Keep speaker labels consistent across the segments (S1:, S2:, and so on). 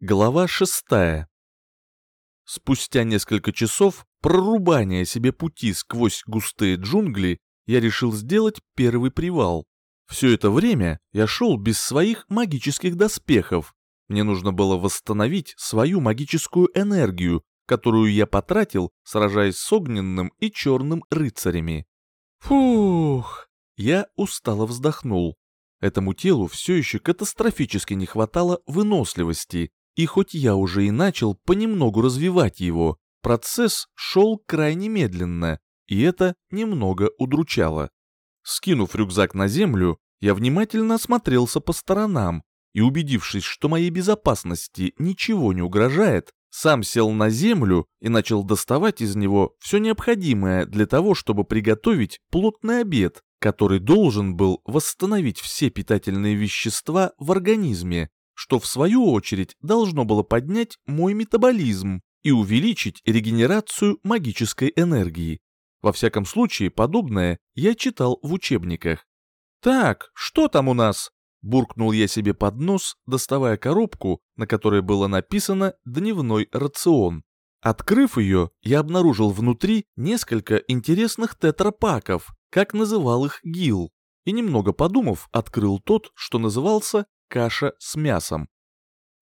S1: Глава шестая. Спустя несколько часов прорубания себе пути сквозь густые джунгли, я решил сделать первый привал. Все это время я шел без своих магических доспехов. Мне нужно было восстановить свою магическую энергию, которую я потратил, сражаясь с огненным и черным рыцарями. Фух! Я устало вздохнул. Этому телу все еще катастрофически не хватало выносливости, и хоть я уже и начал понемногу развивать его, процесс шел крайне медленно, и это немного удручало. Скинув рюкзак на землю, я внимательно осмотрелся по сторонам и, убедившись, что моей безопасности ничего не угрожает, сам сел на землю и начал доставать из него все необходимое для того, чтобы приготовить плотный обед, который должен был восстановить все питательные вещества в организме, что в свою очередь должно было поднять мой метаболизм и увеличить регенерацию магической энергии. Во всяком случае, подобное я читал в учебниках. «Так, что там у нас?» – буркнул я себе под нос, доставая коробку, на которой было написано «Дневной рацион». Открыв ее, я обнаружил внутри несколько интересных тетрапаков, как называл их Гил, и немного подумав, открыл тот, что назывался каша с мясом.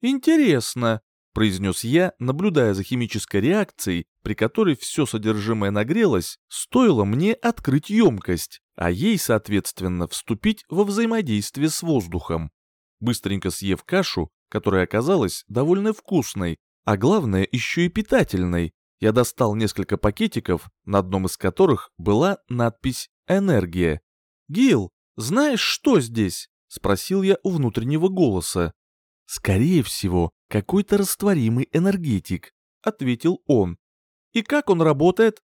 S1: «Интересно», — произнес я, наблюдая за химической реакцией, при которой все содержимое нагрелось, стоило мне открыть емкость, а ей, соответственно, вступить во взаимодействие с воздухом. Быстренько съев кашу, которая оказалась довольно вкусной, а главное еще и питательной, я достал несколько пакетиков, на одном из которых была надпись «Энергия». «Гил, знаешь, что здесь?» — спросил я у внутреннего голоса. «Скорее всего, какой-то растворимый энергетик», — ответил он. «И как он работает?»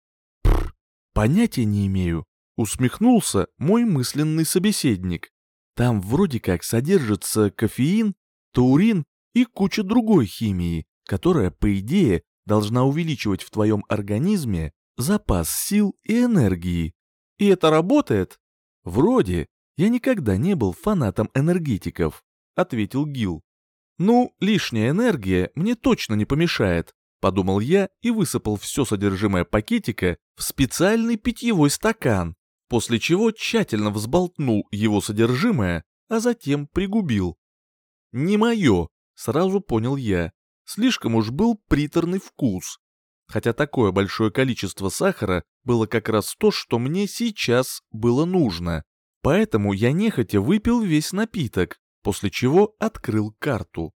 S1: «Пф, понятия не имею», — усмехнулся мой мысленный собеседник. «Там вроде как содержится кофеин, таурин и куча другой химии, которая, по идее, должна увеличивать в твоем организме запас сил и энергии. И это работает? Вроде, «Я никогда не был фанатом энергетиков», — ответил Гил. «Ну, лишняя энергия мне точно не помешает», — подумал я и высыпал все содержимое пакетика в специальный питьевой стакан, после чего тщательно взболтнул его содержимое, а затем пригубил. «Не мое», — сразу понял я, слишком уж был приторный вкус. Хотя такое большое количество сахара было как раз то, что мне сейчас было нужно. Поэтому я нехотя выпил весь напиток, после чего открыл карту.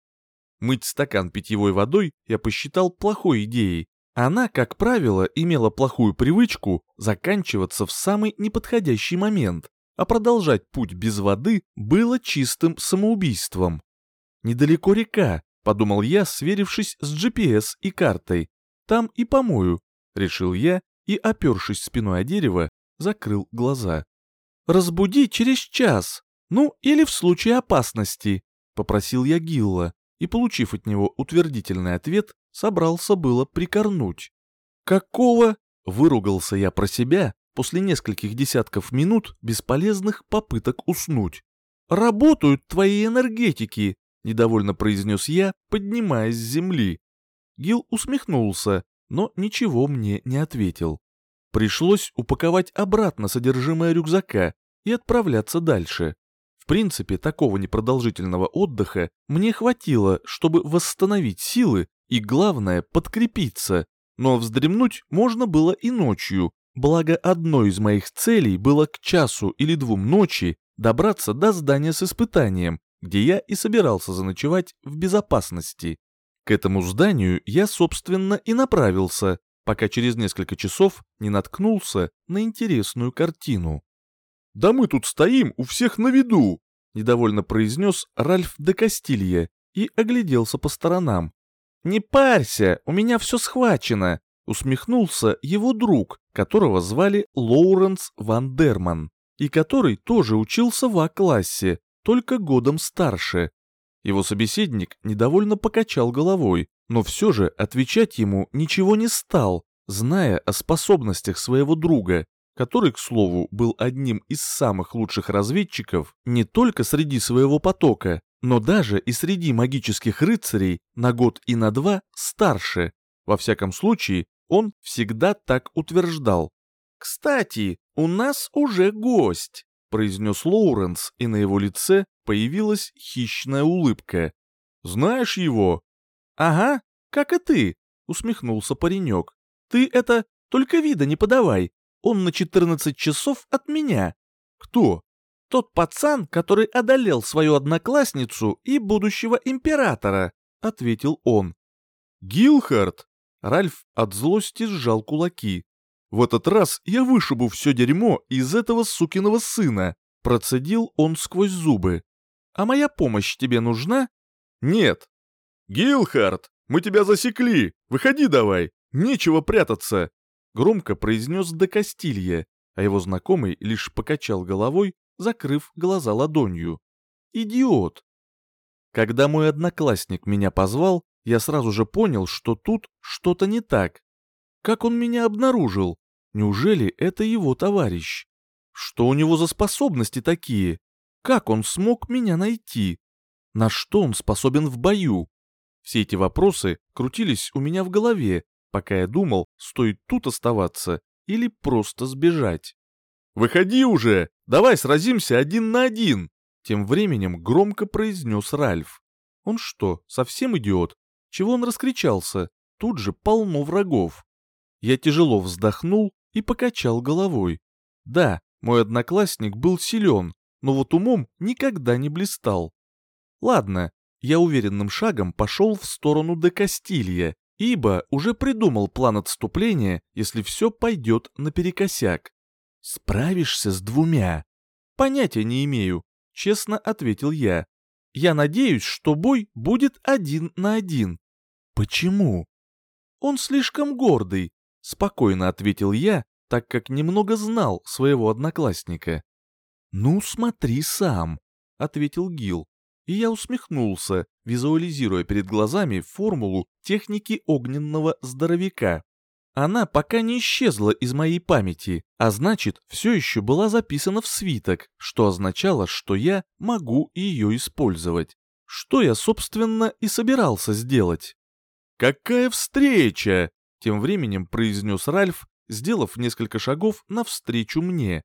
S1: Мыть стакан питьевой водой я посчитал плохой идеей. Она, как правило, имела плохую привычку заканчиваться в самый неподходящий момент, а продолжать путь без воды было чистым самоубийством. «Недалеко река», — подумал я, сверившись с GPS и картой. «Там и помою», — решил я и, опершись спиной о дерево, закрыл глаза. «Разбуди через час, ну или в случае опасности», — попросил я Гилла, и, получив от него утвердительный ответ, собрался было прикорнуть. «Какого?» — выругался я про себя после нескольких десятков минут бесполезных попыток уснуть. «Работают твои энергетики», — недовольно произнес я, поднимаясь с земли. Гил усмехнулся, но ничего мне не ответил. Пришлось упаковать обратно содержимое рюкзака и отправляться дальше. В принципе, такого непродолжительного отдыха мне хватило, чтобы восстановить силы и, главное, подкрепиться. Но вздремнуть можно было и ночью, благо одной из моих целей было к часу или двум ночи добраться до здания с испытанием, где я и собирался заночевать в безопасности. К этому зданию я, собственно, и направился, пока через несколько часов не наткнулся на интересную картину. «Да мы тут стоим у всех на виду!» — недовольно произнес Ральф де Кастилье и огляделся по сторонам. «Не парься, у меня все схвачено!» — усмехнулся его друг, которого звали Лоуренс Ван Дерман, и который тоже учился в А-классе, только годом старше. Его собеседник недовольно покачал головой, но все же отвечать ему ничего не стал, зная о способностях своего друга, который, к слову, был одним из самых лучших разведчиков не только среди своего потока, но даже и среди магических рыцарей на год и на два старше. Во всяком случае, он всегда так утверждал. «Кстати, у нас уже гость», — произнес Лоуренс, и на его лице появилась хищная улыбка. «Знаешь его?» «Ага, как и ты», — усмехнулся паренек. «Ты это только вида не подавай. Он на 14 часов от меня». «Кто?» «Тот пацан, который одолел свою одноклассницу и будущего императора», — ответил он. «Гилхард!» Ральф от злости сжал кулаки. «В этот раз я вышибу все дерьмо из этого сукиного сына», — процедил он сквозь зубы. «А моя помощь тебе нужна?» «Нет». «Гилхард, мы тебя засекли! Выходи давай! Нечего прятаться!» Громко произнес до Кастилья, а его знакомый лишь покачал головой, закрыв глаза ладонью. «Идиот!» Когда мой одноклассник меня позвал, я сразу же понял, что тут что-то не так. Как он меня обнаружил? Неужели это его товарищ? Что у него за способности такие? Как он смог меня найти? На что он способен в бою? Все эти вопросы крутились у меня в голове, пока я думал, стоит тут оставаться или просто сбежать. «Выходи уже! Давай сразимся один на один!» Тем временем громко произнес Ральф. Он что, совсем идиот? Чего он раскричался? Тут же полно врагов. Я тяжело вздохнул и покачал головой. Да, мой одноклассник был силен, но вот умом никогда не блистал. Ладно, я уверенным шагом пошел в сторону до Кастилья, ибо уже придумал план отступления, если все пойдет наперекосяк. Справишься с двумя? Понятия не имею, честно ответил я. Я надеюсь, что бой будет один на один. «Почему?» «Он слишком гордый», — спокойно ответил я, так как немного знал своего одноклассника. «Ну, смотри сам», — ответил Гил, и я усмехнулся, визуализируя перед глазами формулу техники огненного здоровяка. Она пока не исчезла из моей памяти, а значит, все еще была записана в свиток, что означало, что я могу ее использовать. Что я, собственно, и собирался сделать. «Какая встреча!» — тем временем произнес Ральф, сделав несколько шагов навстречу мне.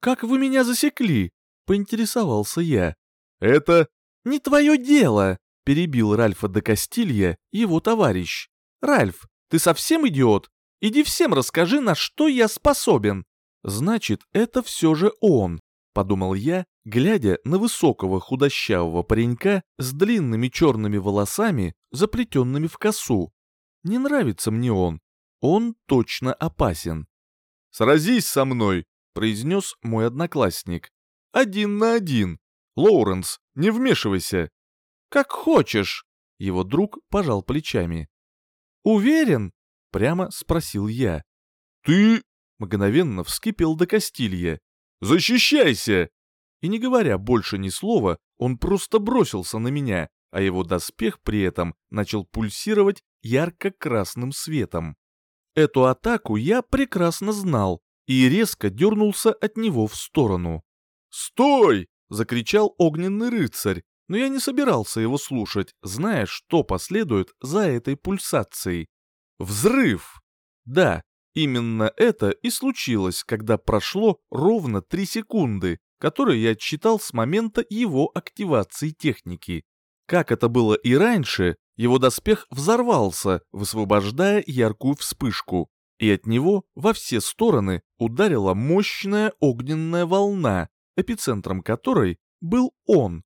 S1: «Как вы меня засекли?» — поинтересовался я. «Это не твое дело!» — перебил Ральфа до Кастилья его товарищ. «Ральф, ты совсем идиот? Иди всем расскажи, на что я способен!» «Значит, это все же он», — подумал я, глядя на высокого худощавого паренька с длинными черными волосами, заплетенными в косу. Не нравится мне он. Он точно опасен. «Сразись со мной», — произнес мой одноклассник. «Один на один. Лоуренс, не вмешивайся». «Как хочешь», — его друг пожал плечами. «Уверен?» — прямо спросил я. «Ты...» — мгновенно вскипел до Кастилья. «Защищайся!» И не говоря больше ни слова, он просто бросился на меня, а его доспех при этом начал пульсировать ярко-красным светом. Эту атаку я прекрасно знал и резко дернулся от него в сторону. «Стой!» — закричал огненный рыцарь, но я не собирался его слушать, зная, что последует за этой пульсацией. Взрыв! Да, Именно это и случилось, когда прошло ровно 3 секунды, которые я отсчитал с момента его активации техники. Как это было и раньше, его доспех взорвался, высвобождая яркую вспышку, и от него во все стороны ударила мощная огненная волна, эпицентром которой был он.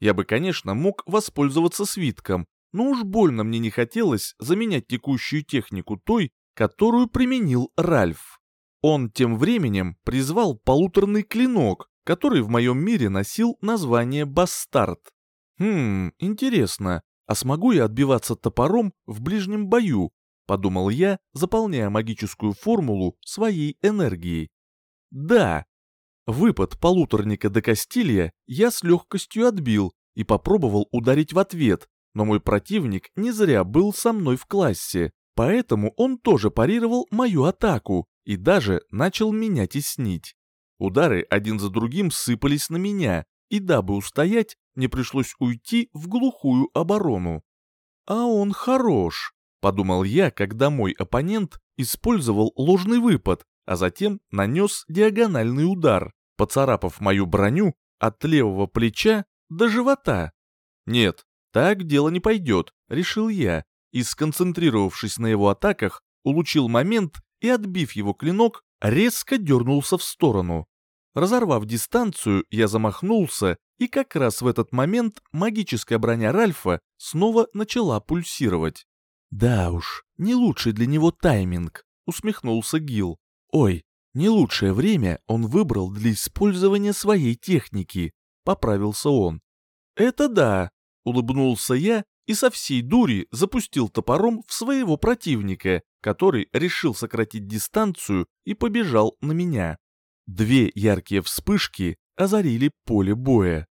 S1: Я бы, конечно, мог воспользоваться свитком, но уж больно мне не хотелось заменять текущую технику той, которую применил Ральф. Он тем временем призвал полуторный клинок, который в моем мире носил название «Бастард». «Хм, интересно, а смогу я отбиваться топором в ближнем бою?» — подумал я, заполняя магическую формулу своей энергией. «Да». Выпад полуторника до Кастилья я с легкостью отбил и попробовал ударить в ответ, но мой противник не зря был со мной в классе. Поэтому он тоже парировал мою атаку и даже начал меня теснить. Удары один за другим сыпались на меня, и дабы устоять, мне пришлось уйти в глухую оборону. А он хорош, подумал я, когда мой оппонент использовал ложный выпад, а затем нанес диагональный удар, поцарапав мою броню от левого плеча до живота. Нет, так дело не пойдет, решил я, и, сконцентрировавшись на его атаках, улучил момент и, отбив его клинок, резко дернулся в сторону. Разорвав дистанцию, я замахнулся, и как раз в этот момент магическая броня Ральфа снова начала пульсировать. «Да уж, не лучший для него тайминг», — усмехнулся Гил. «Ой, не лучшее время он выбрал для использования своей техники», — поправился он. «Это да», — улыбнулся я и со всей дури запустил топором в своего противника, который решил сократить дистанцию и побежал на меня. Две яркие вспышки озарили поле боя.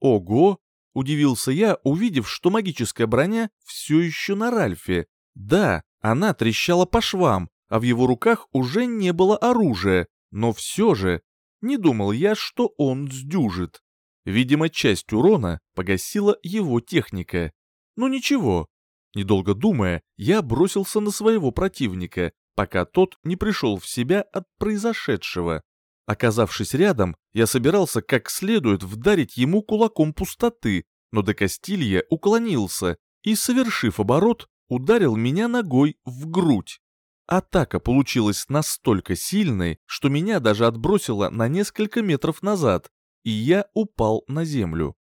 S1: Ого! Удивился я, увидев, что магическая броня все еще на Ральфе. Да, она трещала по швам, а в его руках уже не было оружия, но все же не думал я, что он сдюжит. Видимо, часть урона погасила его техника. Ну ничего. Недолго думая, я бросился на своего противника, пока тот не пришел в себя от произошедшего. Оказавшись рядом, я собирался как следует вдарить ему кулаком пустоты, но до Кастилья уклонился и, совершив оборот, ударил меня ногой в грудь. Атака получилась настолько сильной, что меня даже отбросило на несколько метров назад, и я упал на землю.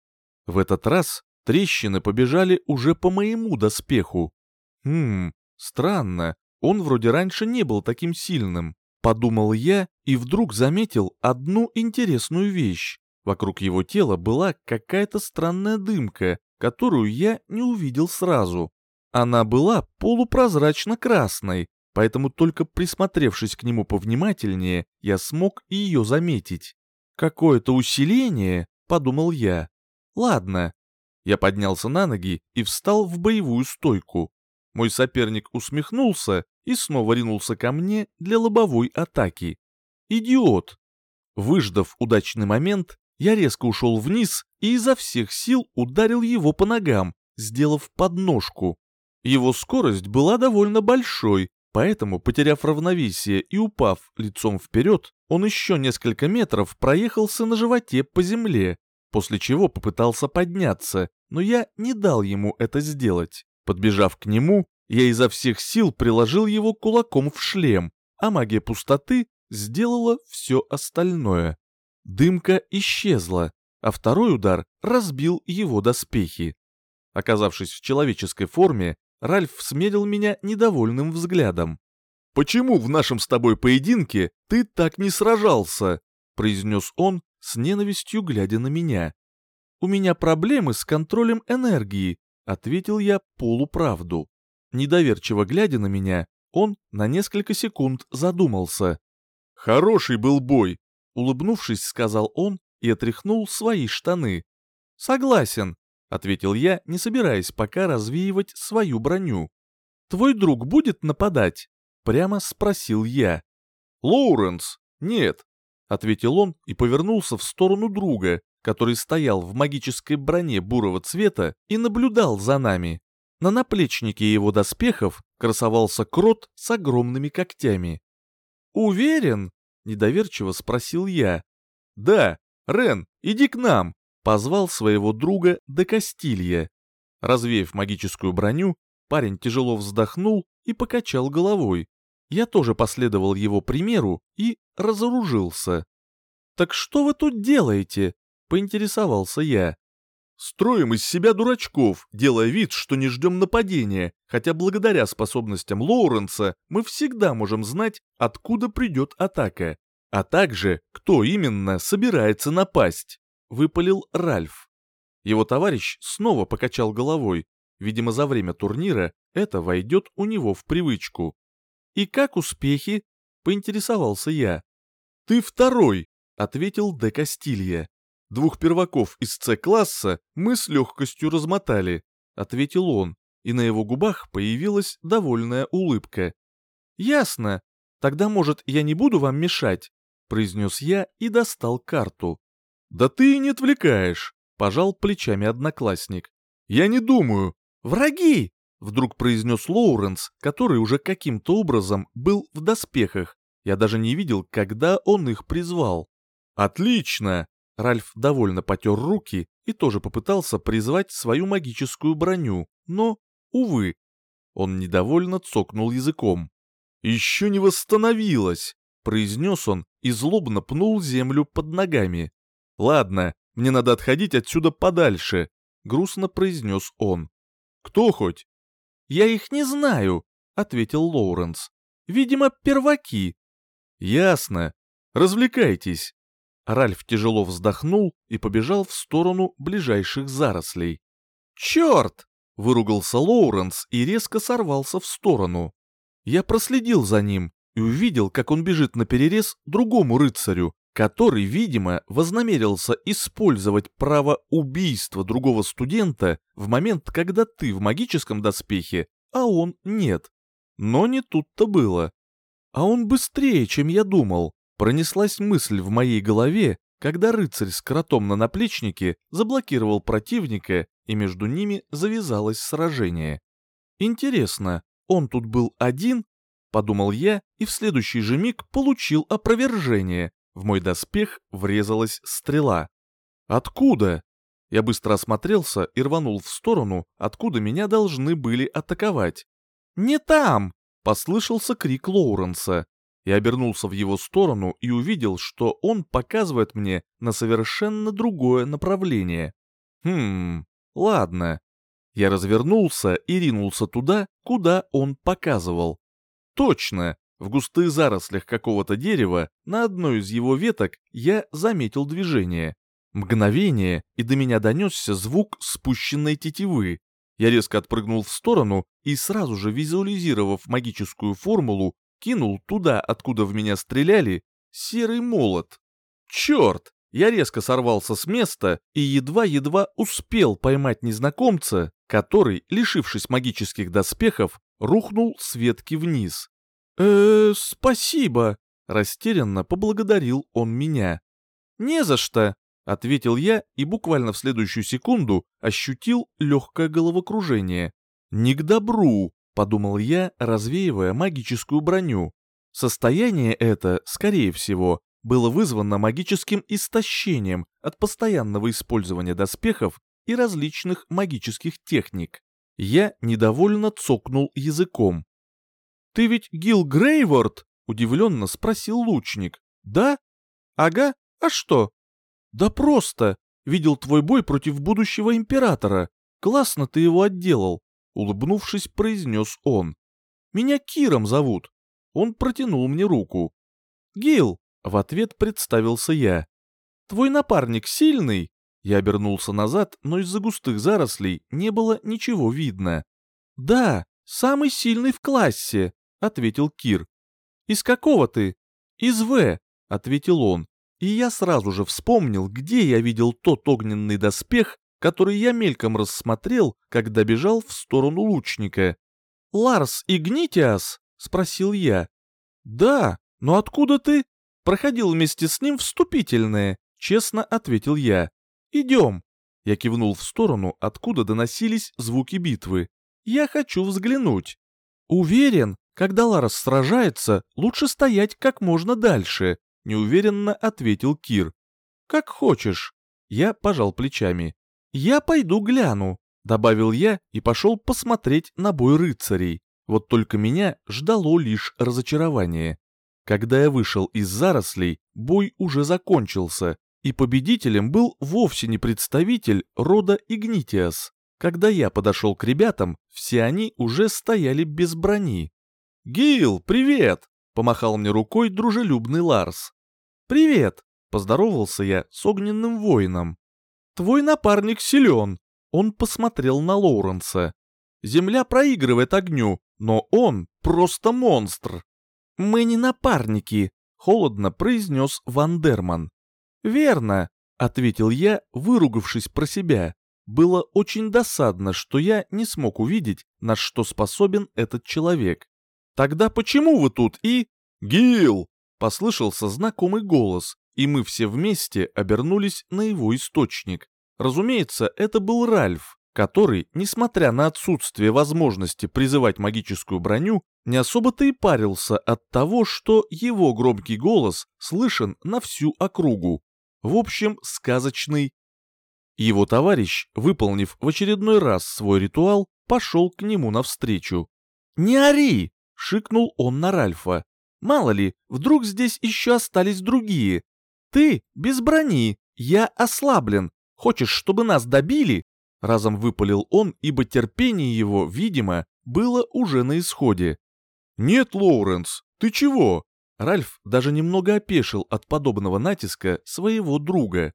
S1: В этот раз трещины побежали уже по моему доспеху. Хм, странно, он вроде раньше не был таким сильным. Подумал я и вдруг заметил одну интересную вещь. Вокруг его тела была какая-то странная дымка, которую я не увидел сразу. Она была полупрозрачно-красной, поэтому только присмотревшись к нему повнимательнее, я смог ее заметить. «Какое-то усиление?» — подумал я. «Ладно». Я поднялся на ноги и встал в боевую стойку. Мой соперник усмехнулся и снова ринулся ко мне для лобовой атаки. Идиот! Выждав удачный момент, я резко ушел вниз и изо всех сил ударил его по ногам, сделав подножку. Его скорость была довольно большой, поэтому, потеряв равновесие и упав лицом вперед, он еще несколько метров проехался на животе по земле, после чего попытался подняться, но я не дал ему это сделать. Подбежав к нему, я изо всех сил приложил его кулаком в шлем, а магия пустоты сделала все остальное. Дымка исчезла, а второй удар разбил его доспехи. Оказавшись в человеческой форме, Ральф смерил меня недовольным взглядом. «Почему в нашем с тобой поединке ты так не сражался?» — произнес он с ненавистью, глядя на меня. «У меня проблемы с контролем энергии», — ответил я полуправду. Недоверчиво глядя на меня, он на несколько секунд задумался. «Хороший был бой», — улыбнувшись, сказал он и отряхнул свои штаны. «Согласен», — ответил я, не собираясь пока развеивать свою броню. «Твой друг будет нападать?» — прямо спросил я. «Лоуренс, нет», — ответил он и повернулся в сторону друга, который стоял в магической броне бурого цвета и наблюдал за нами. На наплечнике его доспехов красовался крот с огромными когтями. «Уверен?» — недоверчиво спросил я. «Да, Рен, иди к нам!» — позвал своего друга до Кастилья. Развеяв магическую броню, парень тяжело вздохнул и покачал головой. Я тоже последовал его примеру и разоружился. «Так что вы тут делаете?» — поинтересовался я. Строим из себя дурачков, делая вид, что не ждем нападения, хотя благодаря способностям Лоуренса мы всегда можем знать, откуда придет атака, а также, кто именно собирается напасть», — выпалил Ральф. Его товарищ снова покачал головой. Видимо, за время турнира это войдет у него в привычку. «И как успехи?» — поинтересовался я. «Ты второй», — ответил Де Кастилья. Двух перваков из С-класса мы с легкостью размотали, ответил он, и на его губах появилась довольная улыбка. Ясно. Тогда, может, я не буду вам мешать, произнес я и достал карту. Да ты и не отвлекаешь, пожал плечами одноклассник. «Я не думаю. Враги!» Вдруг произнес Лоуренс, который уже каким-то образом был в доспехах. Я даже не видел, когда он их призвал. «Отлично!» Ральф довольно потер руки и тоже попытался призвать свою магическую броню, но, увы, он недовольно цокнул языком. «Еще не восстановилась!» — произнес он и злобно пнул землю под ногами. «Ладно, мне надо отходить отсюда подальше», — грустно произнес он. «Кто хоть?» «Я их не знаю», — ответил Лоуренс. «Видимо, перваки». «Ясно. Развлекайтесь». Ральф тяжело вздохнул и побежал в сторону ближайших зарослей. «Черт!» — выругался Лоуренс и резко сорвался в сторону. Я проследил за ним и увидел, как он бежит на перерез другому рыцарю, который, видимо, вознамерился использовать право убийства другого студента в момент, когда ты в магическом доспехе, а он нет. Но не тут-то было. А он быстрее, чем я думал. Пронеслась мысль в моей голове, когда рыцарь с кротом на наплечнике заблокировал противника, и между ними завязалось сражение. Интересно, он тут был один? Подумал я, и в следующий же миг получил опровержение, в мой доспех врезалась стрела. Откуда? Я быстро осмотрелся и рванул в сторону, откуда меня должны были атаковать. «Не там!» — послышался крик Лоуренса. Я обернулся в его сторону и увидел, что он показывает мне на совершенно другое направление. Хм, ладно. Я развернулся и ринулся туда, куда он показывал. Точно, в густых зарослях какого-то дерева на одной из его веток я заметил движение. Мгновение, и до меня донесся звук спущенной тетивы. Я резко отпрыгнул в сторону и сразу же, визуализировав магическую формулу, кинул туда, откуда в меня стреляли, серый молот. Черт! Я резко сорвался с места и едва-едва успел поймать незнакомца, который, лишившись магических доспехов, рухнул с ветки вниз э спасибо», — растерянно поблагодарил он меня. «Не за что», — ответил я и буквально в следующую секунду ощутил легкое головокружение. «Не к добру», — подумал я, развеивая магическую броню. Состояние это, скорее всего, было вызвано магическим истощением от постоянного использования доспехов и различных магических техник. Я недовольно цокнул языком. «Ты ведь Гил Грейворд?» — удивленно спросил лучник. «Да? Ага, а что?» «Да просто. Видел твой бой против будущего императора. Классно ты его отделал», — улыбнувшись, произнес он. «Меня Киром зовут». Он протянул мне руку. «Гил», — в ответ представился я. «Твой напарник сильный?» Я обернулся назад, но из-за густых зарослей не было ничего видно. «Да, самый сильный в классе», ответил Кир. «Из какого ты?» «Из В», — ответил он. И я сразу же вспомнил, где я видел тот огненный доспех, который я мельком рассмотрел, когда бежал в сторону лучника. «Ларс Игнитиас?» — спросил я. «Да, но откуда ты?» «Проходил вместе с ним вступительное», — честно ответил я. «Идем». Я кивнул в сторону, откуда доносились звуки битвы. «Я хочу взглянуть». «Уверен, когда Ларс сражается, лучше стоять как можно дальше, неуверенно ответил Кир. Как хочешь. Я пожал плечами. Я пойду гляну, добавил я и пошел посмотреть на бой рыцарей. Вот только меня ждало лишь разочарование. Когда я вышел из зарослей, бой уже закончился, и победителем был вовсе не представитель рода Игнитиас. Когда я подошел к ребятам, все они уже стояли без брони. «Гил, привет!» — помахал мне рукой дружелюбный Ларс. «Привет!» — поздоровался я с огненным воином. «Твой напарник силен!» — он посмотрел на Лоуренса. «Земля проигрывает огню, но он просто монстр!» «Мы не напарники!» — холодно произнес Вандерман. «Верно!» — ответил я, выругавшись про себя. Было очень досадно, что я не смог увидеть, на что способен этот человек. Тогда почему вы тут и... Гил! Послышался знакомый голос, и мы все вместе обернулись на его источник. Разумеется, это был Ральф, который, несмотря на отсутствие возможности призывать магическую броню, не особо-то и парился от того, что его громкий голос слышен на всю округу. В общем, сказочный. Его товарищ, выполнив в очередной раз свой ритуал, пошел к нему навстречу. «Не ори!» — шикнул он на Ральфа. «Мало ли, вдруг здесь еще остались другие. Ты без брони, я ослаблен. Хочешь, чтобы нас добили?» Разом выпалил он, ибо терпение его, видимо, было уже на исходе. «Нет, Лоуренс, ты чего?» Ральф даже немного опешил от подобного натиска своего друга.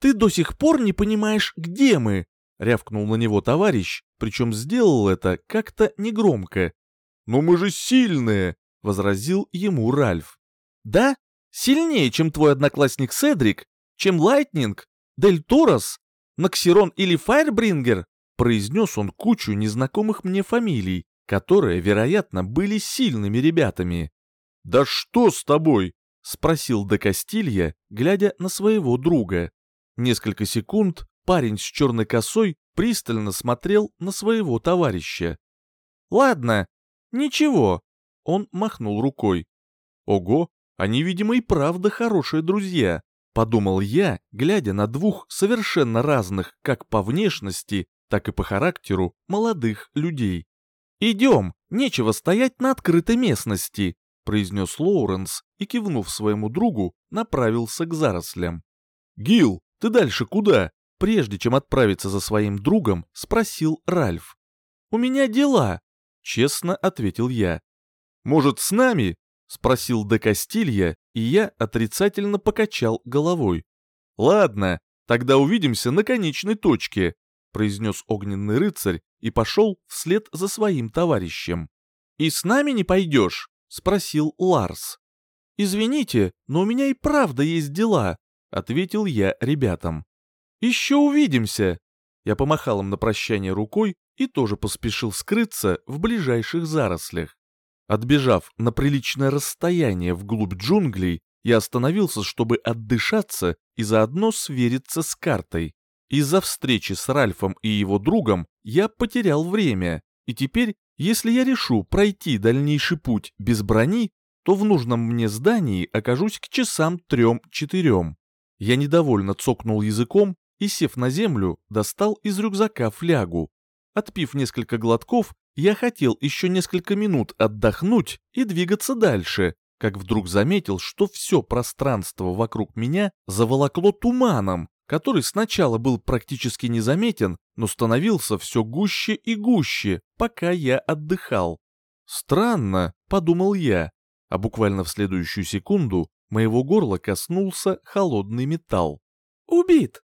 S1: «Ты до сих пор не понимаешь, где мы?» — рявкнул на него товарищ, причем сделал это как-то негромко. «Но мы же сильные!» — возразил ему Ральф. «Да? Сильнее, чем твой одноклассник Седрик? Чем Лайтнинг? Дель Торос? Наксирон или Файрбрингер?» произнес он кучу незнакомых мне фамилий, которые, вероятно, были сильными ребятами. «Да что с тобой?» — спросил Де Кастилья, глядя на своего друга. Несколько секунд парень с черной косой пристально смотрел на своего товарища. «Ладно, ничего», — он махнул рукой. «Ого, они, видимо, и правда хорошие друзья», — подумал я, глядя на двух совершенно разных как по внешности, так и по характеру молодых людей. «Идем, нечего стоять на открытой местности», — произнес Лоуренс и, кивнув своему другу, направился к зарослям. «Гил, ты дальше куда?» Прежде чем отправиться за своим другом, спросил Ральф. «У меня дела», — честно ответил я. «Может, с нами?» — спросил Де Кастилья, и я отрицательно покачал головой. «Ладно, тогда увидимся на конечной точке», — произнес огненный рыцарь и пошел вслед за своим товарищем. «И с нами не пойдешь?» — спросил Ларс. «Извините, но у меня и правда есть дела», — ответил я ребятам. «Еще увидимся!» Я помахал им на прощание рукой и тоже поспешил скрыться в ближайших зарослях. Отбежав на приличное расстояние вглубь джунглей, я остановился, чтобы отдышаться и заодно свериться с картой. Из-за встречи с Ральфом и его другом я потерял время, и теперь, если я решу пройти дальнейший путь без брони, то в нужном мне здании окажусь к часам трем-четырем. Я недовольно цокнул языком и, сев на землю, достал из рюкзака флягу. Отпив несколько глотков, я хотел еще несколько минут отдохнуть и двигаться дальше, как вдруг заметил, что все пространство вокруг меня заволокло туманом, который сначала был практически незаметен, но становился все гуще и гуще, пока я отдыхал. «Странно», — подумал я, а буквально в следующую секунду моего горла коснулся холодный металл. «Убит!»